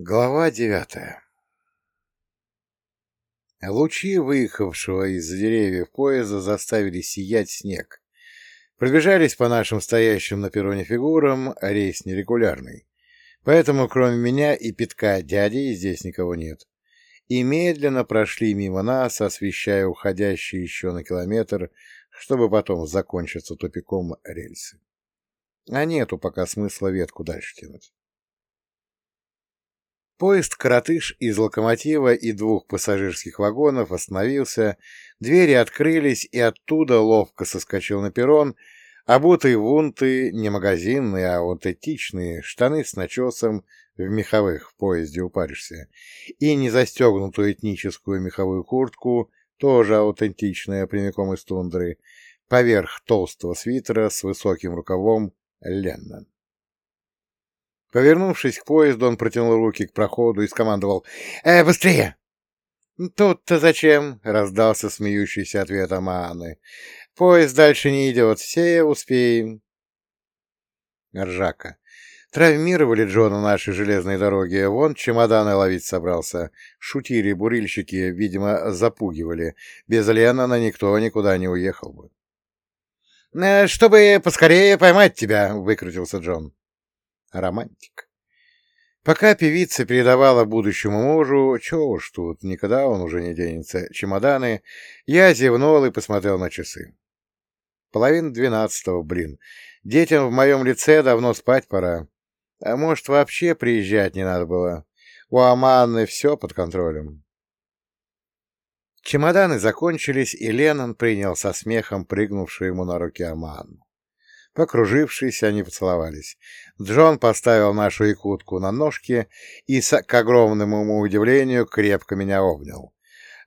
Глава девятая Лучи выехавшего из деревьев поезда заставили сиять снег. Пробежались по нашим стоящим на перроне фигурам, а рейс нерегулярный. Поэтому кроме меня и пятка дяди здесь никого нет. И медленно прошли мимо нас, освещая уходящие еще на километр, чтобы потом закончиться тупиком рельсы. А нету пока смысла ветку дальше тянуть. Поезд «Коротыш» из локомотива и двух пассажирских вагонов остановился, двери открылись, и оттуда ловко соскочил на перрон, обутые вунты, не магазинные, а аутентичные, штаны с начесом, в меховых в поезде упаришься, и незастегнутую этническую меховую куртку, тоже аутентичная, прямиком из тундры, поверх толстого свитера с высоким рукавом Леннон. Повернувшись к поезду, он протянул руки к проходу и скомандовал «Э, быстрее!» «Тут-то зачем?» — раздался смеющийся ответ Аманы. «Поезд дальше не идет, все успеем». Ржака. Травмировали Джона наши железные дороги, вон чемоданы ловить собрался. Шутили бурильщики, видимо, запугивали. Без Леннона никто никуда не уехал бы. «Э, «Чтобы поскорее поймать тебя», — выкрутился Джон романтик. Пока певица передавала будущему мужу, чего уж тут, никогда он уже не денется, чемоданы, я зевнул и посмотрел на часы. Половина двенадцатого, блин. Детям в моем лице давно спать пора. А может, вообще приезжать не надо было? У Аманны все под контролем. Чемоданы закончились, и Леннон принял со смехом прыгнувшую ему на руки Аманну. Покружившись, они поцеловались. Джон поставил нашу якутку на ножки и, к огромному удивлению, крепко меня обнял.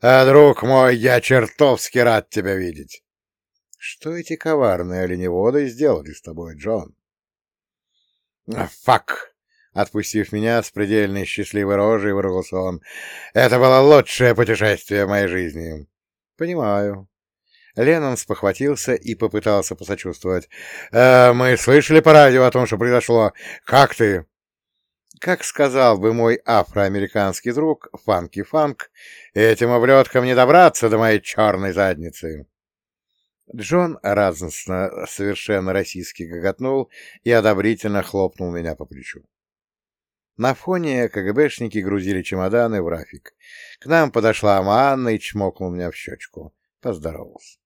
«А, друг мой, я чертовски рад тебя видеть!» «Что эти коварные оленеводы сделали с тобой, Джон?» «Фак!» Отпустив меня с предельно счастливой рожей, выругался он. «Это было лучшее путешествие в моей жизни!» «Понимаю. Леннон спохватился и попытался посочувствовать. «Э, «Мы слышали по радио о том, что произошло. Как ты?» Как сказал бы мой афроамериканский друг, Фанки Фанк, этим облеткам не добраться до моей черной задницы. Джон радостно, совершенно российски гоготнул и одобрительно хлопнул меня по плечу. На фоне КГБшники грузили чемоданы в Рафик. К нам подошла Анна и чмокнула меня в щечку. Поздоровался.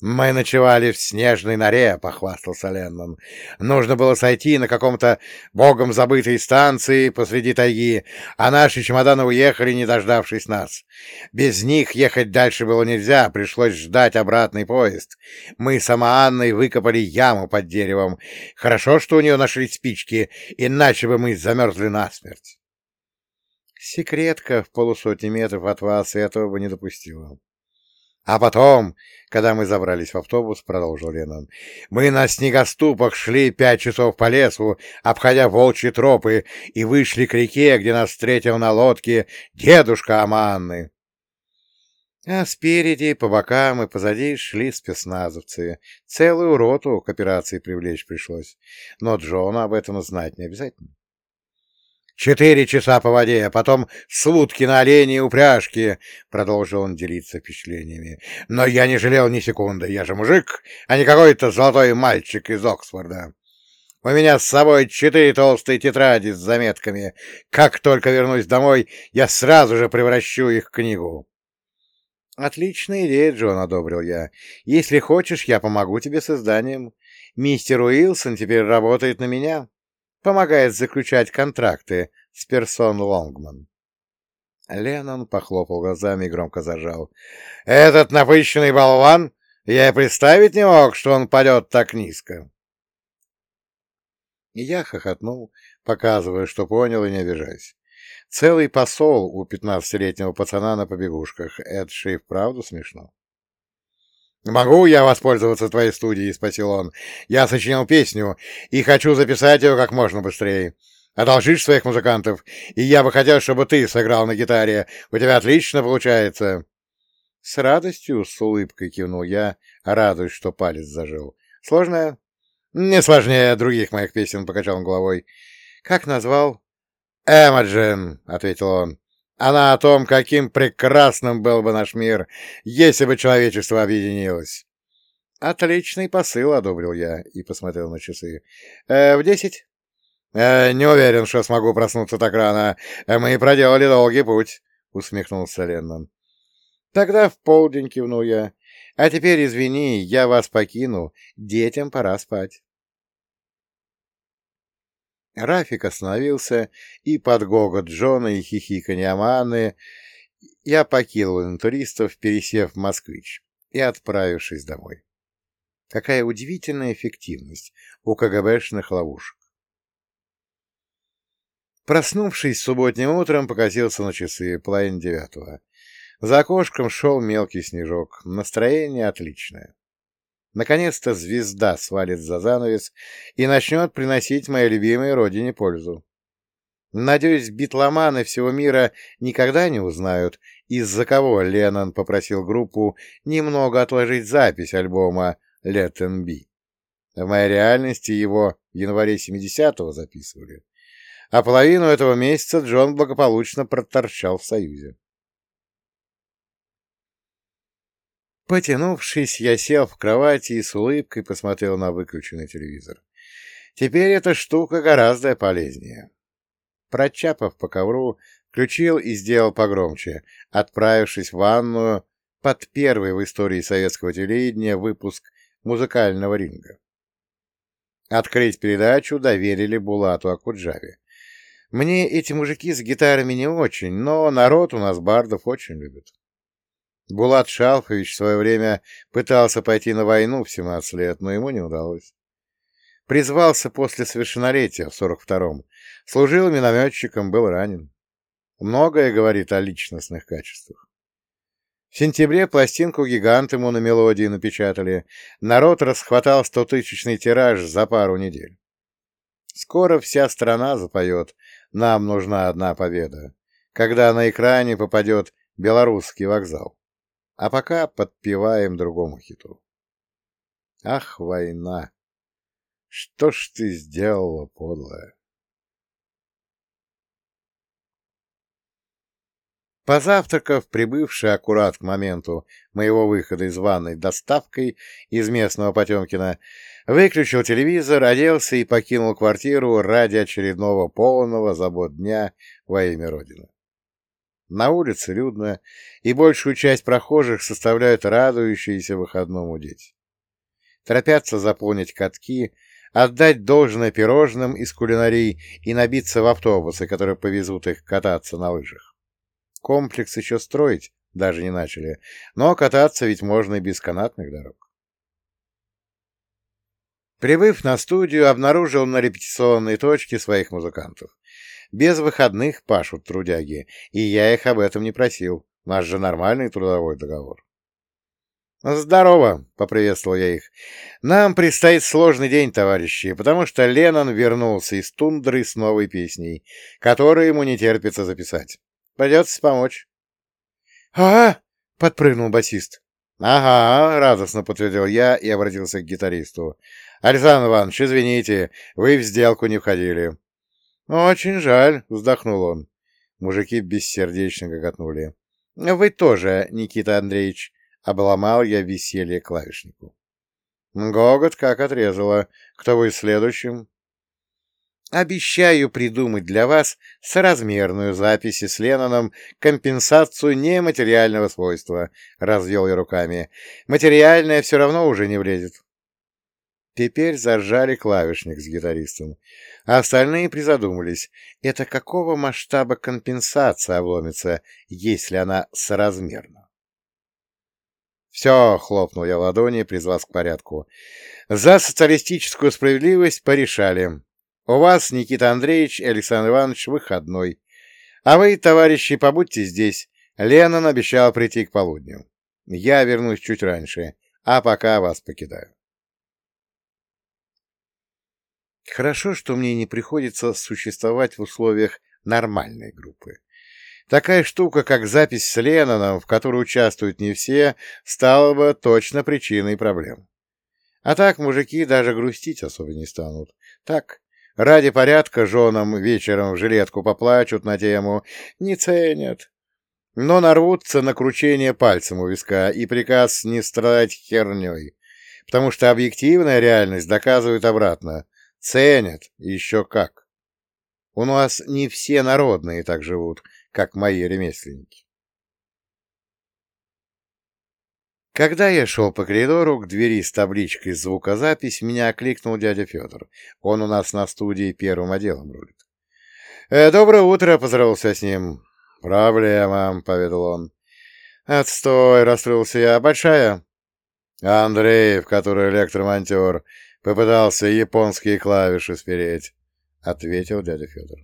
«Мы ночевали в снежной норе», — похвастался Леннон. «Нужно было сойти на каком-то богом забытой станции посреди тайги, а наши чемоданы уехали, не дождавшись нас. Без них ехать дальше было нельзя, пришлось ждать обратный поезд. Мы с Анной выкопали яму под деревом. Хорошо, что у нее нашли спички, иначе бы мы замерзли насмерть». Секретка в полусотни метров от вас этого бы не допустила. А потом, когда мы забрались в автобус, продолжил Леннон, мы на снегоступах шли пять часов по лесу, обходя волчьи тропы, и вышли к реке, где нас встретил на лодке дедушка Аманны. А спереди, по бокам и позади шли спецназовцы. Целую роту к операции привлечь пришлось. Но Джону об этом знать не обязательно. Четыре часа по воде, а потом сутки на олене и упряжке, — продолжил он делиться впечатлениями. Но я не жалел ни секунды, я же мужик, а не какой-то золотой мальчик из Оксфорда. У меня с собой четыре толстые тетради с заметками. Как только вернусь домой, я сразу же превращу их в книгу. «Отличная идея, Джон», — одобрил я. «Если хочешь, я помогу тебе с изданием. Мистер Уилсон теперь работает на меня» помогает заключать контракты с персон Лонгман. Леннон похлопал глазами и громко зажал. «Этот напыщенный болван! Я и представить не мог, что он падет так низко!» Я хохотнул, показывая, что понял и не обижаясь. Целый посол у пятнадцатилетнего пацана на побегушках. Это же и вправду смешно. «Могу я воспользоваться твоей студией?» — спросил он. «Я сочинил песню и хочу записать ее как можно быстрее. Одолжишь своих музыкантов, и я бы хотел, чтобы ты сыграл на гитаре. У тебя отлично получается». «С радостью», — с улыбкой кивнул я, радуясь, что палец зажил. «Сложная?» «Не сложнее других моих песен», — покачал он головой. «Как назвал?» «Эмоджин», — ответил он. «Она о том, каким прекрасным был бы наш мир, если бы человечество объединилось». «Отличный посыл», — одобрил я и посмотрел на часы. «Э, «В десять?» э, «Не уверен, что смогу проснуться так рано. Мы проделали долгий путь», — усмехнулся Леннон. «Тогда в полдень», — кивнул я. «А теперь, извини, я вас покину. Детям пора спать». Рафик остановился, и под гогот Джона и хихиканье Аманы я покинул интуристов, пересев в москвич и отправившись домой. Какая удивительная эффективность у КГБшных ловушек. Проснувшись субботним утром, покосился на часы, половина девятого. За окошком шел мелкий снежок. Настроение отличное. Наконец-то звезда свалит за занавес и начнет приносить моей любимой родине пользу. Надеюсь, битломаны всего мира никогда не узнают, из-за кого Леннон попросил группу немного отложить запись альбома «Let them be». В моей реальности его в январе 70-го записывали, а половину этого месяца Джон благополучно проторчал в Союзе. Потянувшись, я сел в кровати и с улыбкой посмотрел на выключенный телевизор. Теперь эта штука гораздо полезнее. Прочапав по ковру, включил и сделал погромче, отправившись в ванную под первый в истории советского телевидения выпуск музыкального ринга. Открыть передачу доверили Булату Акуджаве. Мне эти мужики с гитарами не очень, но народ у нас бардов очень любит. Булат Шалфович в свое время пытался пойти на войну в 17 лет, но ему не удалось. Призвался после совершеннолетия в 42-м. Служил минометчиком, был ранен. Многое говорит о личностных качествах. В сентябре пластинку «Гигант» ему на мелодии напечатали. Народ расхватал стотысячный тираж за пару недель. Скоро вся страна запоет «Нам нужна одна победа», когда на экране попадет белорусский вокзал. А пока подпеваем другому хиту. Ах, война! Что ж ты сделала, подлая? Позавтракав, прибывший аккурат к моменту моего выхода из ванной доставкой из местного Потемкина, выключил телевизор, оделся и покинул квартиру ради очередного полного забот дня во имя Родины. На улице людно, и большую часть прохожих составляют радующиеся выходному дети. Торопятся заполнить катки, отдать должное пирожным из кулинарий и набиться в автобусы, которые повезут их кататься на лыжах. Комплекс еще строить даже не начали, но кататься ведь можно и без канатных дорог. Прибыв на студию, обнаружил на репетиционной точке своих музыкантов. Без выходных пашут трудяги, и я их об этом не просил. У нас же нормальный трудовой договор. «Здорово!» — поприветствовал я их. «Нам предстоит сложный день, товарищи, потому что Леннон вернулся из тундры с новой песней, которую ему не терпится записать. Придется помочь». «А-а!» — подпрыгнул басист. «Ага», — радостно подтвердил я и обратился к гитаристу. «Александр Иванович, извините, вы в сделку не входили. «Очень жаль», — вздохнул он. Мужики бессердечно гоготнули. «Вы тоже, Никита Андреевич», — обломал я веселье клавишнику. Гогот как отрезало. Кто вы следующим? Обещаю придумать для вас соразмерную запись с Ленноном компенсацию нематериального свойства, — развел я руками. Материальное все равно уже не влезет. Теперь заржали клавишник с гитаристом. А остальные призадумались, это какого масштаба компенсация обломится, если она соразмерна? «Все!» — хлопнул я в ладони, призвав к порядку. «За социалистическую справедливость порешали. У вас, Никита Андреевич и Александр Иванович, выходной. А вы, товарищи, побудьте здесь. Леннон обещал прийти к полудню. Я вернусь чуть раньше, а пока вас покидаю». Хорошо, что мне не приходится существовать в условиях нормальной группы. Такая штука, как запись с Ленноном, в которой участвуют не все, стала бы точно причиной проблем. А так мужики даже грустить особо не станут. Так, Ради порядка женам вечером в жилетку поплачут на тему «не ценят». Но нарвутся на кручение пальцем у виска и приказ не страдать херней, потому что объективная реальность доказывает обратно. Ценят, еще как. У нас не все народные так живут, как мои ремесленники. Когда я шел по коридору к двери с табличкой «Звукозапись», меня окликнул дядя Федор. Он у нас на студии первым отделом рулит. «Э, «Доброе утро!» — поздоровался с ним. «Проблема», — поведал он. «Отстой!» — расстроился я. «Большая?» «Андреев, который электромонтер, попытался японские клавиши спереть», — ответил дядя Федор.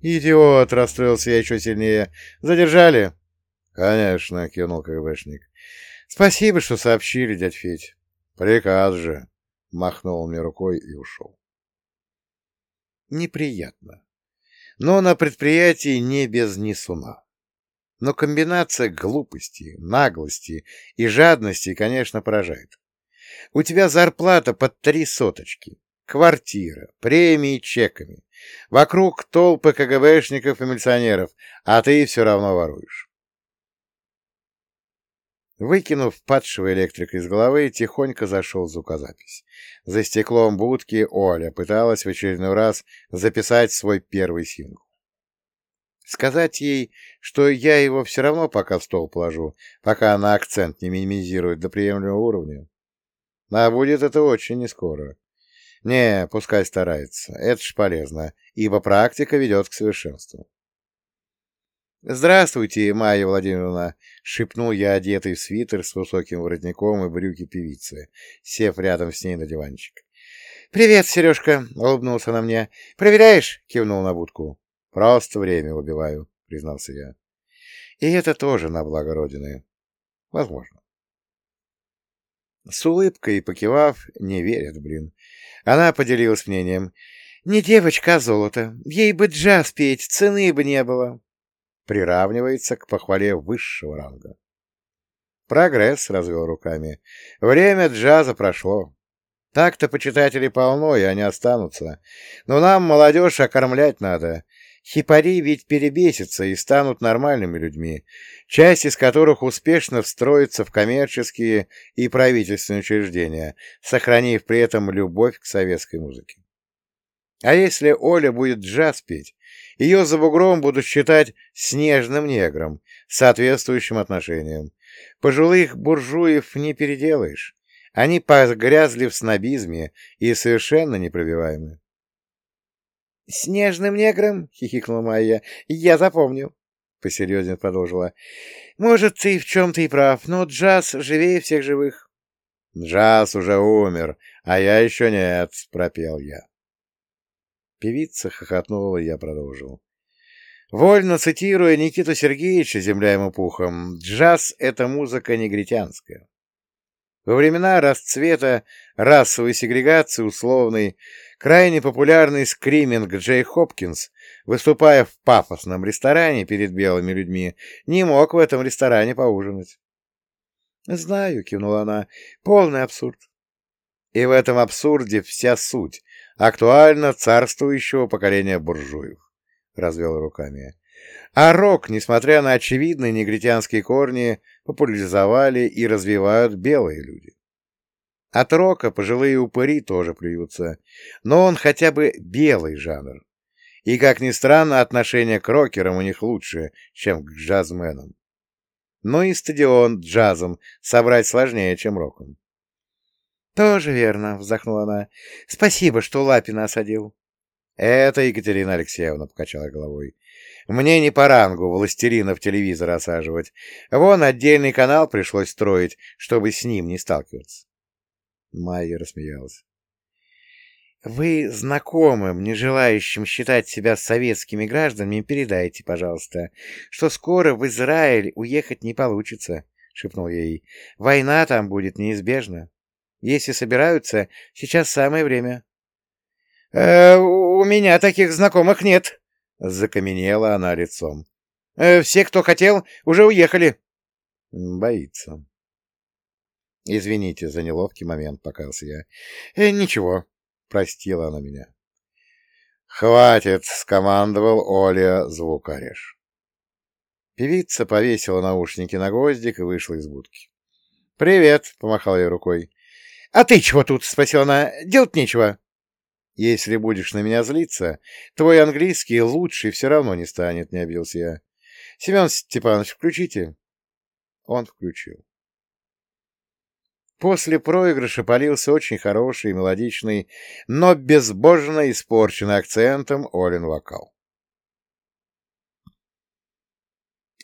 «Идиот!» — расстроился я еще сильнее. «Задержали?» «Конечно», — кивнул КГБшник. Спасибо, что сообщили, дядь Федь. Приказ же. Махнул мне рукой и ушел. Неприятно. Но на предприятии не без несуна. Но комбинация глупости, наглости и жадности, конечно, поражает. У тебя зарплата под три соточки, квартира, премии чеками. Вокруг толпы КГБшников и милиционеров, а ты все равно воруешь. Выкинув падшего электрика из головы, тихонько зашел звукозапись. За стеклом будки Оля пыталась в очередной раз записать свой первый сингл. Сказать ей, что я его все равно пока в стол положу, пока она акцент не минимизирует до приемлемого уровня. А будет это очень нескоро. Не, пускай старается, это ж полезно, ибо практика ведет к совершенству. «Здравствуйте, Майя Владимировна!» — шепнул я, одетый в свитер с высоким воротником и брюки певицы, сев рядом с ней на диванчик. «Привет, Сережка!» — улыбнулся на мне. «Проверяешь?» — кивнул на будку. «Просто время убиваю», — признался я. «И это тоже на благо Родины. Возможно». С улыбкой покивав, не верят, блин. Она поделилась мнением. «Не девочка, а золото. Ей бы джаз петь, цены бы не было» приравнивается к похвале высшего ранга. Прогресс, развел руками. Время джаза прошло. Так-то почитателей полно, и они останутся. Но нам, молодежь, окормлять надо. Хипари ведь перебесятся и станут нормальными людьми, часть из которых успешно встроится в коммерческие и правительственные учреждения, сохранив при этом любовь к советской музыке. А если Оля будет джаз петь, ее за бугром будут считать снежным негром, соответствующим отношением. Пожилых буржуев не переделаешь. Они погрязли в снобизме и совершенно непробиваемы. — Снежным негром? — хихикнула Майя. — Я запомню. — посерьезнее продолжила. — Может, ты в чем-то и прав, но джаз живее всех живых. — Джаз уже умер, а я еще нет, — пропел я. Певица хохотнула, и я продолжил. Вольно цитируя Никиту Сергеевича, земля ему пухом, джаз — это музыка негритянская. Во времена расцвета расовой сегрегации условный, крайне популярный скриминг Джей Хопкинс, выступая в пафосном ресторане перед белыми людьми, не мог в этом ресторане поужинать. — Знаю, — кивнула она, — полный абсурд. И в этом абсурде вся суть, актуально царствующего поколения буржуев, — развел руками. А рок, несмотря на очевидные негритянские корни, популяризовали и развивают белые люди. От рока пожилые упыри тоже плюются, но он хотя бы белый жанр. И, как ни странно, отношение к рокерам у них лучше, чем к джазменам. Но и стадион джазом собрать сложнее, чем роком. «Тоже верно», — вздохнула она. «Спасибо, что Лапина осадил». «Это Екатерина Алексеевна», — покачала головой. «Мне не по рангу властерина в телевизор осаживать. Вон отдельный канал пришлось строить, чтобы с ним не сталкиваться». Майя рассмеялась. «Вы знакомым, не желающим считать себя советскими гражданами, передайте, пожалуйста, что скоро в Израиль уехать не получится», — шепнул ей. «Война там будет неизбежна». Если собираются, сейчас самое время. «Э, — У меня таких знакомых нет, — закаменела она лицом. Э, — Все, кто хотел, уже уехали. — Боится. — Извините за неловкий момент, покался я. — э, Ничего, — простила она меня. «Хватит!» — скомандовал Оля звукорежь. Певица повесила наушники на гвоздик и вышла из будки. «Привет!» — помахал я рукой. «А ты чего тут?» — спросила она. «Делать нечего». «Если будешь на меня злиться, твой английский лучше все равно не станет», — не обился я. «Семен Степанович, включите». Он включил. После проигрыша полился очень хороший, мелодичный, но безбожно испорченный акцентом Олин вокал.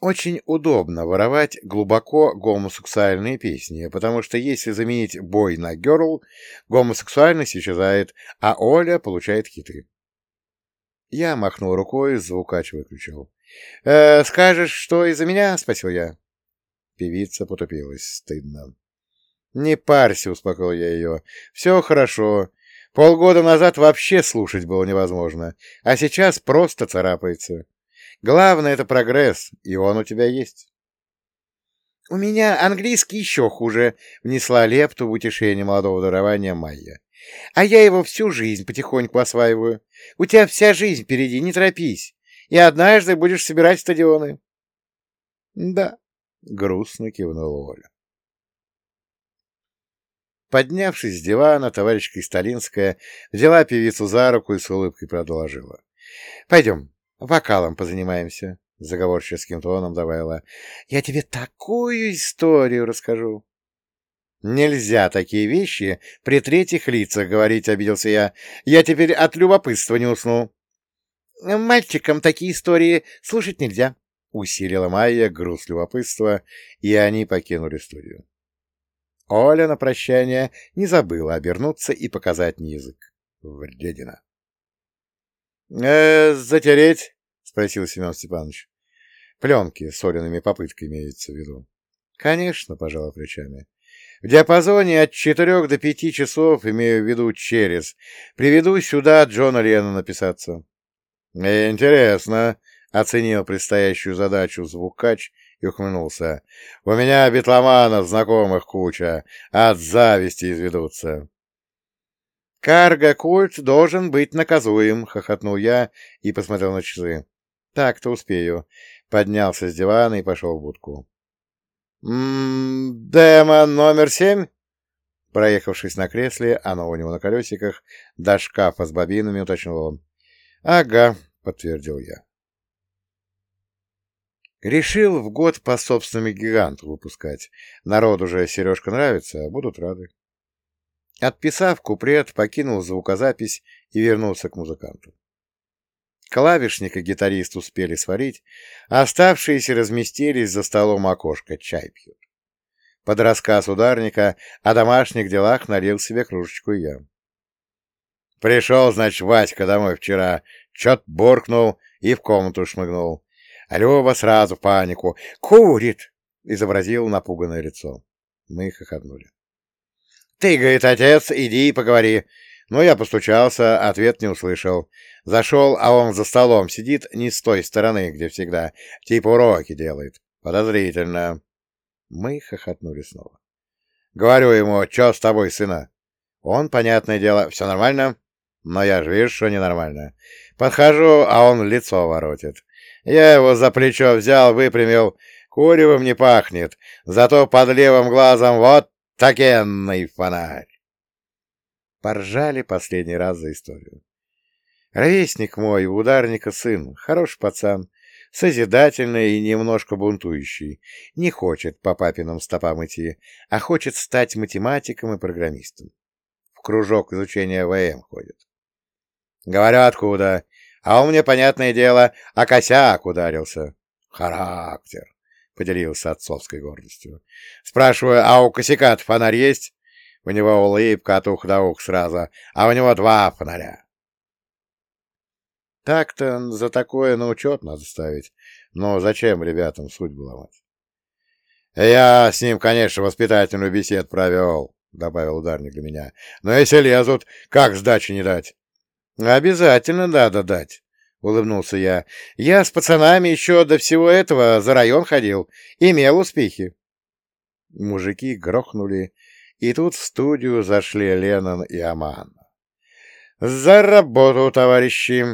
Очень удобно воровать глубоко гомосексуальные песни, потому что если заменить бой на герл, гомосексуальность исчезает, а Оля получает хиты. Я махнул рукой, звукач выключил. «Э, «Скажешь, что из-за меня?» — спросил я. Певица потупилась. Стыдно. «Не парься», — успокоил я ее. «Все хорошо. Полгода назад вообще слушать было невозможно, а сейчас просто царапается. Главное — это прогресс, и он у тебя есть. — У меня английский еще хуже, — внесла лепту в утешение молодого дарования Майя. — А я его всю жизнь потихоньку осваиваю. У тебя вся жизнь впереди, не торопись. И однажды будешь собирать стадионы. — Да, — грустно кивнула Оля. Поднявшись с дивана, товарищ Кристалинская взяла певицу за руку и с улыбкой продолжила. — Пойдем, Вокалом позанимаемся, — заговорческим тоном добавила. — Я тебе такую историю расскажу. — Нельзя такие вещи при третьих лицах говорить, — обиделся я. Я теперь от любопытства не усну. — Мальчикам такие истории слушать нельзя, — усилила Майя груз любопытства, и они покинули студию. Оля на прощание не забыла обернуться и показать мне язык. Вредина. «Э, затереть?» — спросил Семен Степанович. «Пленки с Олиными попытками имеется в виду». «Конечно», — пожала плечами. «В диапазоне от четырех до пяти часов, имею в виду через, приведу сюда Джона Лена написаться». «Интересно», — оценил предстоящую задачу звукач и ухмыльнулся. «У меня битломанов знакомых куча, от зависти изведутся». «Карго-культ должен быть наказуем», — хохотнул я и посмотрел на часы. «Так-то успею». Поднялся с дивана и пошел в будку. «М-м, демон номер семь?» Проехавшись на кресле, оно у него на колесиках, до шкафа с бобинами, уточнил он. «Ага», — подтвердил я. Решил в год по собственному гиганту выпускать. Народ уже Сережка нравится, будут рады. Отписав куплет, покинул звукозапись и вернулся к музыканту. Клавишник и гитарист успели сварить, а оставшиеся разместились за столом окошко, чай пьют. Под рассказ ударника о домашних делах налил себе кружечку я. Пришел, значит, Васька домой вчера, чет буркнул и в комнату шмыгнул. А Лева сразу панику. «Курит!» — изобразил напуганное лицо. Мы хохотнули. «Ты, — говорит отец, — иди и поговори». Но я постучался, ответ не услышал. Зашел, а он за столом сидит не с той стороны, где всегда. Типа уроки делает. Подозрительно. Мы хохотнули снова. Говорю ему, что с тобой, сына? Он, понятное дело, все нормально? Но я же вижу, что ненормально. Подхожу, а он лицо воротит. Я его за плечо взял, выпрямил. Куревом не пахнет, зато под левым глазом вот Такенный фонарь! Поржали последний раз за историю. Ровесник мой, ударника сын, хороший пацан, созидательный и немножко бунтующий, не хочет по папиным стопам идти, а хочет стать математиком и программистом. В кружок изучения ВМ ходит. Говорю, откуда? А у меня, понятное дело, а косяк ударился. Характер поделился отцовской гордостью. Спрашиваю, а у косяка фонарь есть? У него улыбка от уха до уха сразу, а у него два фонаря. Так-то за такое на учет надо ставить. Но зачем ребятам судьбу ломать? Я с ним, конечно, воспитательную бесед провел, — добавил ударник для меня. Но если лезут, как сдачи не дать? Обязательно надо дать. — улыбнулся я. — Я с пацанами еще до всего этого за район ходил. Имел успехи. Мужики грохнули, и тут в студию зашли Леннон и Аман. За работу, товарищи!